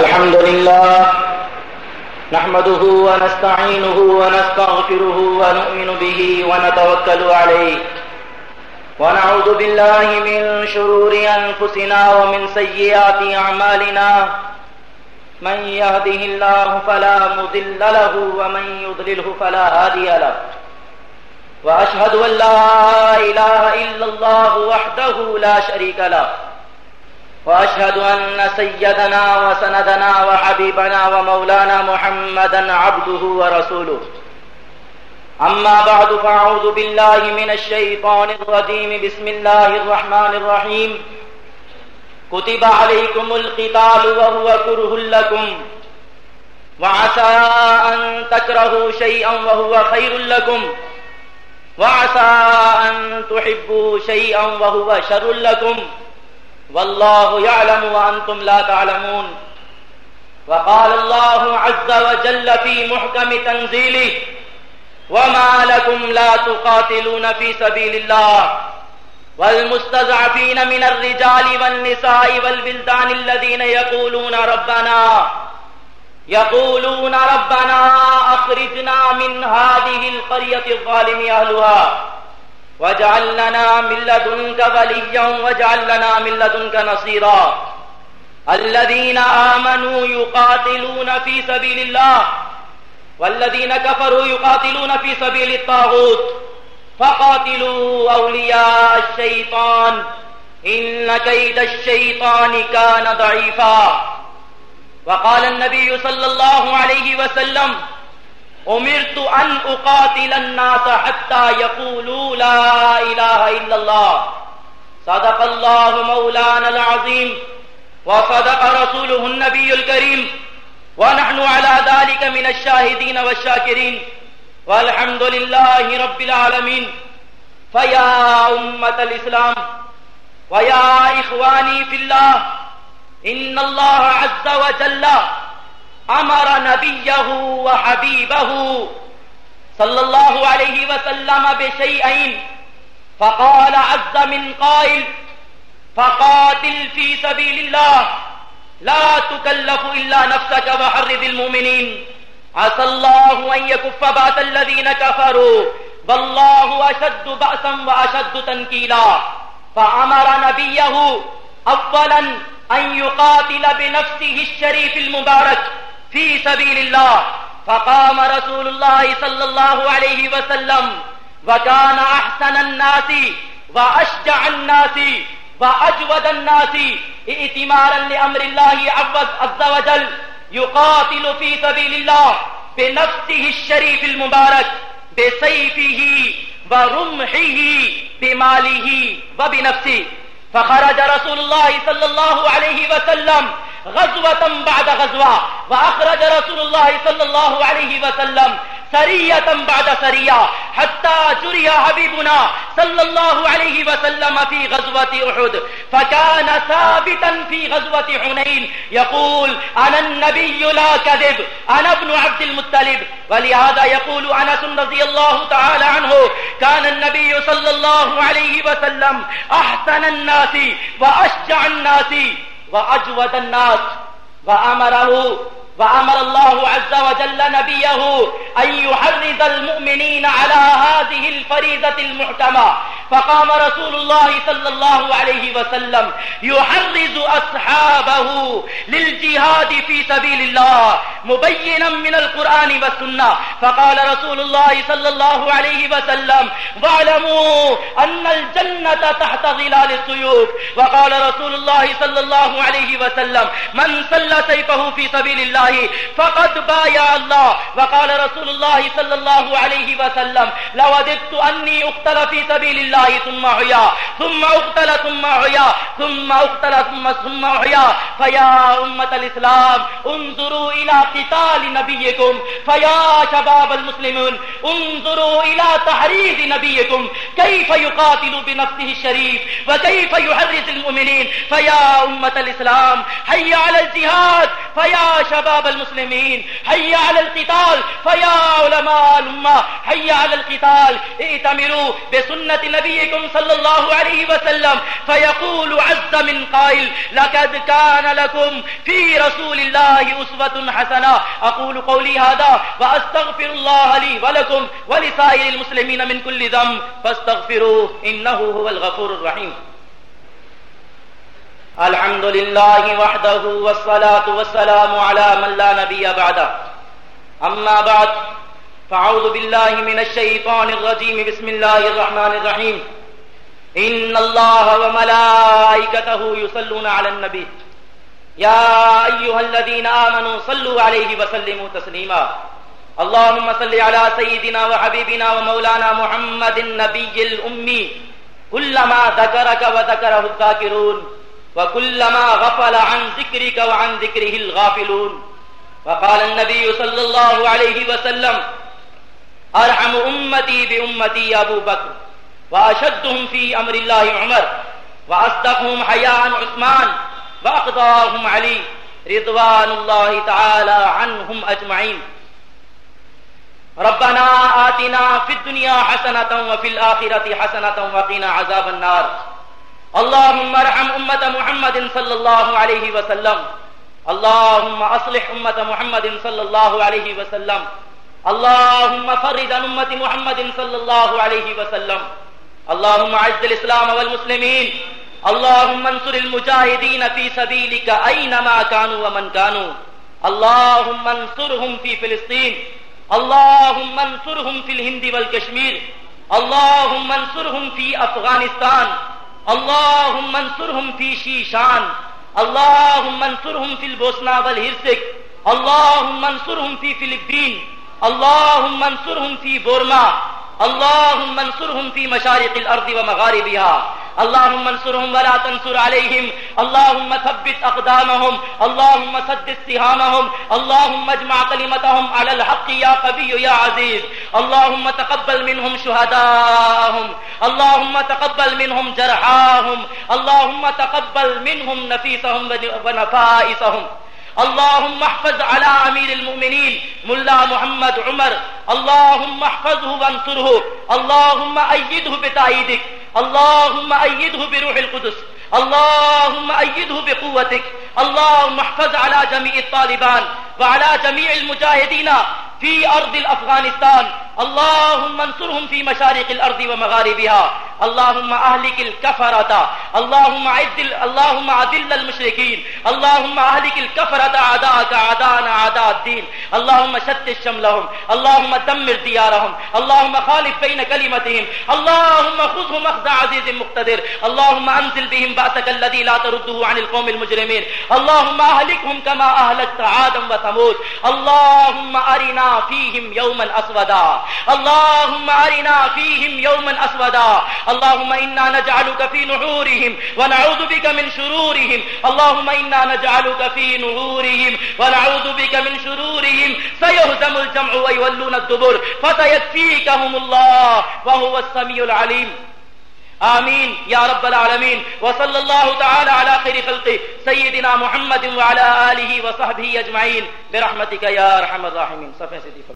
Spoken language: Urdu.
الحمد لله نحمده ونستعينه ونستغفره ونؤمن به ونتوكل عليه ونعوذ بالله من شرور أنفسنا ومن سيئات أعمالنا من يهده الله فلا مضل له ومن يضلله فلا هادي له وأشهد أن لا إله إلا الله وحده لا شريك له وأشهد أن سيدنا وسندنا وحبيبنا ومولانا محمدا عبده ورسوله. أما بعد فأعوذ بالله من الشيطان الرجيم. بسم الله الرحمن الرحيم. كتب عليكم القتال وهو كره لكم. وعسى أن تكرهوا شيئا وهو خير لكم. وعسى أن تحبوا شيئا وهو شر لكم. والله يعلم وأنتم لا تعلمون وقال الله عز وجل في محكم تنزيله وما لكم لا تقاتلون في سبيل الله والمستضعفين من الرجال والنساء والبلدان الذين يقولون ربنا يقولون ربنا أخرجنا من هذه القرية الظالم أهلها واجعل لنا من لدنك وليا واجعل لنا من لدنك نصيرا. الذين آمنوا يقاتلون في سبيل الله والذين كفروا يقاتلون في سبيل الطاغوت. فقاتلوا أولياء الشيطان. إن كيد الشيطان كان ضعيفا. وقال النبي صلى الله عليه وسلم امرت ان اقاتل الناس حتى يقولوا لا اله الا الله. صدق الله مولانا العظيم وصدق رسوله النبي الكريم. ونحن على ذلك من الشاهدين والشاكرين. والحمد لله رب العالمين. فيا أمة الإسلام ويا إخواني في الله. إن الله عز وجل امر نبيه وحبيبه صلى الله عليه وسلم بشيئين، فقال عز من قائل فقاتل في سبيل الله، لا تكلف إلا نفسك وحرد المؤمنين. عسى الله أن يكف بأس الذين كفروا، والله أشد بأسا وأشد تنكيلا. فأمر نبيه أولا أن يقاتل بنفسه الشريف المبارك في سبيل الله فقام رسول الله صلى الله عليه وسلم وكان أحسن الناس وأشجع الناس وأجود الناس ائتمارا لأمر الله عز وجل يقاتل في سبيل الله بنفسه الشريف المبارك بسيفه ورمحه بماله وبنفسه فخرج رسول الله صلى الله عليه وسلم غزوة بعد غزوة، وأخرج رسول الله صلى الله عليه وسلم سرية بعد سرية، حتى جري حبيبنا صلى الله عليه وسلم في غزوة أحد. فكان ثابتا في غزوة حنين، يقول أنا النبي لا كذب، أنا ابن عبد المطلب. ولهذا يقول أنس رضي الله تعالى عنه كان النبي صلى الله عليه وسلم أحسن الناس وأشجع الناس. وأجود الناس وأمره وأمر الله عز وجل نبيه أن يحرز المؤمنين على هذه الفريضة المحكمة. فقام رسول الله صلى الله عليه وسلم يحرز أصحابه للجهاد في سبيل الله مبينا من القرآن والسنة. فقال رسول الله صلى الله عليه وسلم واعلموا أن الجنة تحت ظلال السيوف. وقال رسول الله صلى الله عليه وسلم من سل سيفه في سبيل الله فقد بايع الله. وقال رسول الله صلى الله عليه وسلم لوددت أني أقتل في سبيل الله ثم عيا ثم أقتل ثم عيا ثم أقتل ثم ثم عيا. فيا أمة الإسلام انظروا إلى قتال نبيكم. فيا شباب المسلمون انظروا إلى تحريض نبيكم. كيف يقاتل بنفسه الشريف؟ وكيف يحرز المؤمنين؟ فيا أمة الإسلام حي على الجهاد. فيا شباب المسلمين حي على القتال. فيا علماء الأمة حي على القتال. ائتمروا بسنة نبيكم صلى الله عليه وسلم فيقول عز من قائل لقد كان لكم في رسول الله أسوة حسنة. أقول قولي هذا وأستغفر الله لي ولكم ولسائر المسلمين من كل ذنب. فاستغفروه إنه هو الغفور الرحيم. الحمد لله وحده والصلاة والسلام على من لا نبي بعده. أما بعد فأعوذ بالله من الشيطان الرجيم بسم الله الرحمن الرحيم إن الله وملائكته يصلون على النبي يا أيها الذين آمنوا صلوا عليه وسلموا تسليما اللهم صل على سيدنا وحبيبنا ومولانا محمد النبي الأمي كلما ذكرك وذكره الذاكرون وكلما غفل عن ذكرك وعن ذكره الغافلون. وقال النبي صلى الله عليه وسلم أرحم أمتي بأمتي أبو بكر، وأشدهم في أمر الله عمر، وأصدقهم حياء عثمان، وأقضاهم علي رضوان الله تعالى عنهم أجمعين. ربنا آتنا في الدنيا حسنة وفي الآخرة حسنة وقنا عذاب النار. اللهم ارحم أمة محمد صلى الله عليه وسلم. اللهم أصلح أمة محمد صلى الله عليه وسلم. اللهم فرد عن أمة محمد صلى الله عليه وسلم. اللهم عز الإسلام والمسلمين. اللهم انصر المجاهدين في سبيلك أينما كانوا ومن كانوا. اللهم انصرهم في فلسطين. اللهم انصرهم في الهند والكشمير. اللهم انصرهم في أفغانستان. اللهم انصرهم في شيشان. اللهم انصرهم في البوسنة والهرسك. اللهم انصرهم في فلبين. اللهم انصرهم في بورما اللهم انصرهم في مشارق الأرض ومغاربها اللهم انصرهم ولا تنصر عليهم اللهم ثبت أقدامهم اللهم سدد سهامهم اللهم اجمع كلمتهم على الحق يا قوي يا عزيز اللهم تقبل منهم شهداءهم اللهم تقبل منهم جرحاهم اللهم تقبل منهم نفيسهم ونفائسهم اللهم احفظ على امير المؤمنين، ملا محمد عمر. اللهم احفظه وانصره. اللهم ايده بتايدك اللهم ايده بروح القدس. اللهم ايده بقوتك. اللهم احفظ على جميع الطالبان وعلى جميع المجاهدين في ارض الافغانستان اللهم انصرهم في مشارق الأرض ومغاربها اللهم أهلك الكفرة اللهم عد اللهم عدل المشركين اللهم أهلك الكفرة أعداءك أعداءنا أعداء الدين اللهم شتت شملهم اللهم دمر ديارهم اللهم خالف بين كلمتهم اللهم خذهم أخذ عزيز مقتدر اللهم أنزل بهم بأسك الذي لا ترده عن القوم المجرمين اللهم أهلكهم كما أهلكت عادا وثمود اللهم أرنا فيهم يوما أسودا اللهم أرنا فيهم يوما أسودا. اللهم إنا نجعلك في نحورهم ونعوذ بك من شرورهم. اللهم إنا نجعلك في نحورهم ونعوذ بك من شرورهم. سيهزم الجمع ويولون الدبر فسيكفيكهم الله وهو السميع العليم. آمين. يا رب العالمين. وصلى الله تعالى على خير خلقه سيدنا محمد وعلى آله وصحبه أجمعين. برحمتك يا أرحم الراحمين. صفحة سيدي